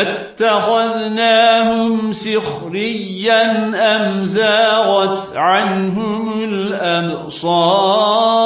أتخذناهم سخريا أم زاغت عنهم الأبصار